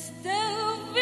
still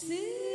See?